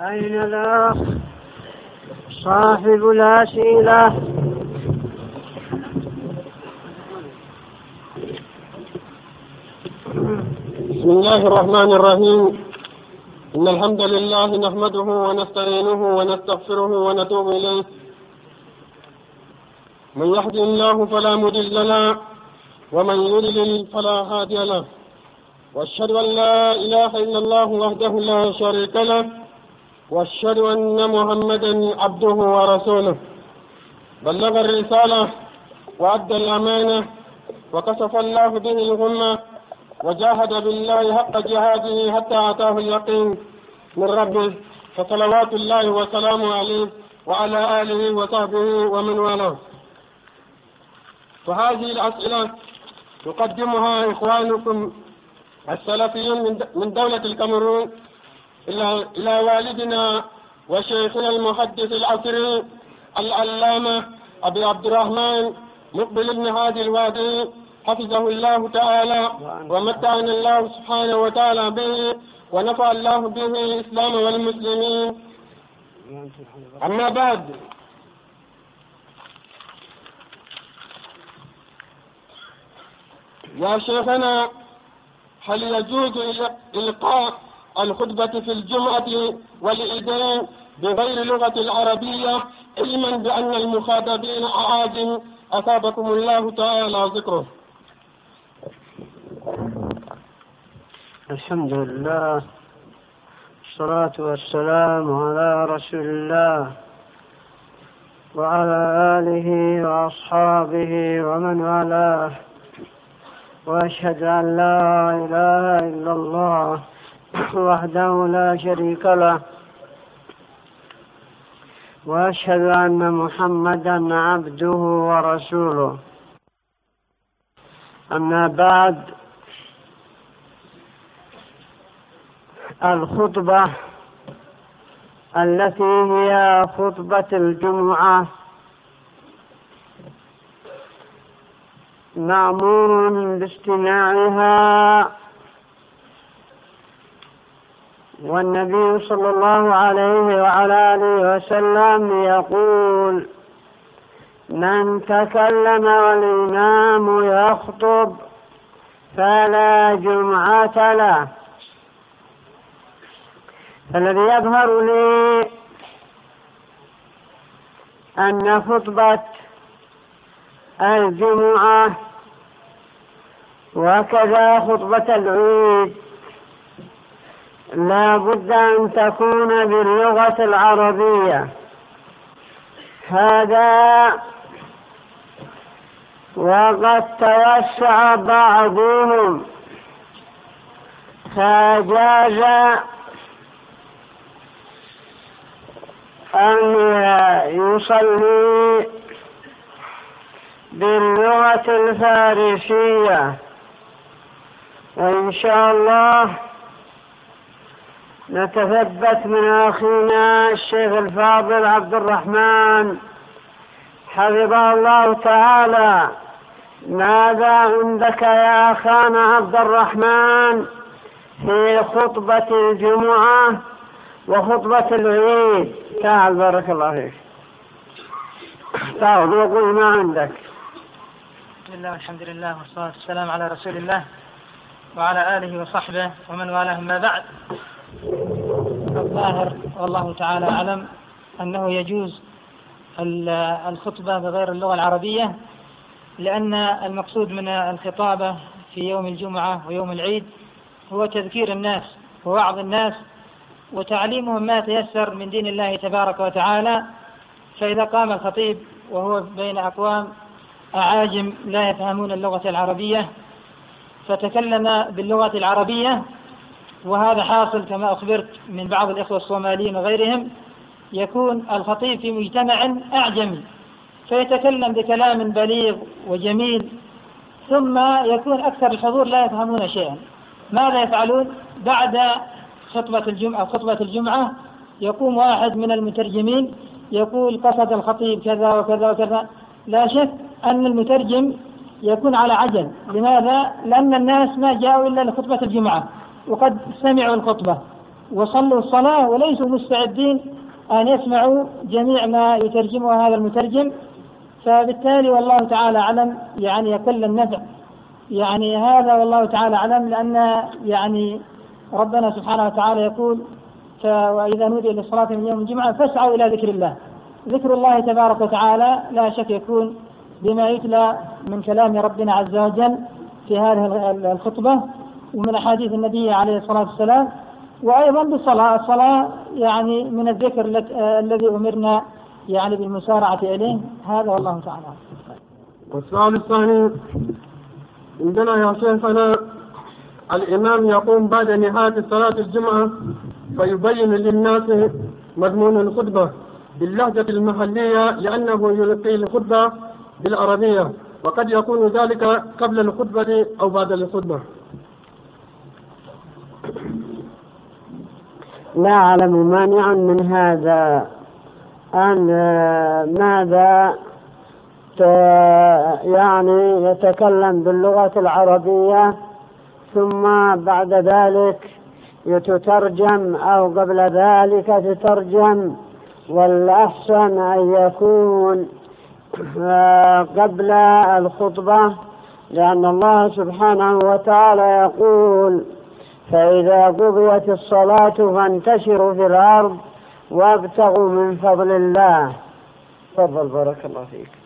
أين الأخ صاحب الأسئلة بسم الله الرحمن الرحيم. إن الحمد لله نحمده ونستعينه ونستغفره ونتوب إليه. من يهد الله فلا مضل له ومن يضلل فلا هادي له. وأشهد أن لا إله إلا الله وحده لا شريك له. وأشهد أن محمدا عبده ورسوله. بلغ الرسالة وأدى الأمانة وكشف الله به الغمة وجاهد بالله حق جهاده حتى أتاه اليقين من ربه فصلوات الله وسلامه عليه وعلى آله وصحبه ومن والاه. فهذه الأسئلة يقدمها إخوانكم السلفيون من دولة الكاميرون إلى والدنا وشيخنا المحدث العصري العلامة أبي عبد الرحمن مقبل بن هادي الوادي حفظه الله تعالى ومتعنا الله سبحانه وتعالى به ونفع الله به الإسلام والمسلمين. أما بعد يا شيخنا هل يجوز إلقاء الخطبة في الجمعة والعيدين بغير لغة العربية علما بأن المخاطبين أعاجم أثابكم الله تعالى ذكره. الحمد لله والصلاة والسلام على رسول الله وعلى آله وأصحابه ومن والاه. وأشهد أن لا إله إلا الله. وحده لا شريك له وأشهد أن محمدا عبده ورسوله. أما بعد الخطبة التي هي خطبة الجمعة. مأمور باستماعها والنبي صلى الله عليه وعلى آله وسلم يقول من تكلم والإمام يخطب فلا جمعة له. فالذي يظهر لي أن خطبة الجمعة وكذا خطبة العيد لا بد أن تكون باللغة العربية. هذا وقد توسع بعضهم. فجاز أن يصلي باللغة الفارسية. وإن شاء الله نتثبت من أخينا الشيخ الفاضل عبد الرحمن. حفظه الله تعالى. ماذا عندك يا أخانا عبد الرحمن في خطبة الجمعة وخطبة العيد؟ تعال بارك الله فيك. تعال وقل ما عندك. بسم الله والحمد لله والصلاة والسلام على رسول الله وعلى آله وصحبه ومن والاه ما بعد. الظاهر والله تعالى أعلم أنه يجوز الخطبة بغير اللغة العربية لأن المقصود من الخطابة في يوم الجمعة ويوم العيد هو تذكير الناس ووعظ الناس وتعليمهم ما تيسر من دين الله تبارك وتعالى. فإذا قام الخطيب وهو بين أقوام أعاجم لا يفهمون اللغة العربية فتكلم باللغة العربية وهذا حاصل كما أخبرت من بعض الإخوة الصوماليين وغيرهم يكون الخطيب في مجتمع أعجمي فيتكلم بكلام بليغ وجميل ثم يكون أكثر الحضور لا يفهمون شيئا. ماذا يفعلون؟ بعد خطبة الجمعة خطبة الجمعة يقوم واحد من المترجمين يقول قصد الخطيب كذا وكذا وكذا. لا شك أن المترجم يكون على عجل. لماذا؟ لأن الناس ما جاءوا إلا لخطبة الجمعة. وقد سمعوا الخطبة وصلوا الصلاة وليسوا مستعدين أن يسمعوا جميع ما يترجمه هذا المترجم. فبالتالي والله تعالى أعلم يعني يقل النفع. يعني هذا والله تعالى أعلم لأن يعني ربنا سبحانه وتعالى يقول وإذا نودي للصلاة من يوم الجمعة فاسعوا إلى ذكر الله. ذكر الله تبارك وتعالى لا شك يكون بما يتلى من كلام ربنا عز وجل في هذه الخطبة. ومن أحاديث النبي عليه الصلاة والسلام وأيضا بالصلاة الصلاة يعني من الذكر الذي أمرنا يعني بالمسارعة إليه. هذا والله تعالى. والسؤال الثاني عندنا يا شيخنا الإمام يقوم بعد نهاية صلاة الجمعة فيبين للناس مضمون الخطبة باللهجة المحلية لأنه يلقي الخطبة بالعربية وقد يكون ذلك قبل الخطبة أو بعد الخطبة. لا أعلم مانعا من هذا. أن ماذا؟ يعني يتكلم باللغة العربية ثم بعد ذلك يتترجم أو قبل ذلك تترجم والأحسن أن يكون آه، قبل الخطبة لأن الله سبحانه وتعالى يقول فإذا قضيت الصلاة فانتشروا في الأرض وابتغوا من فضل الله. تفضل بارك الله فيك.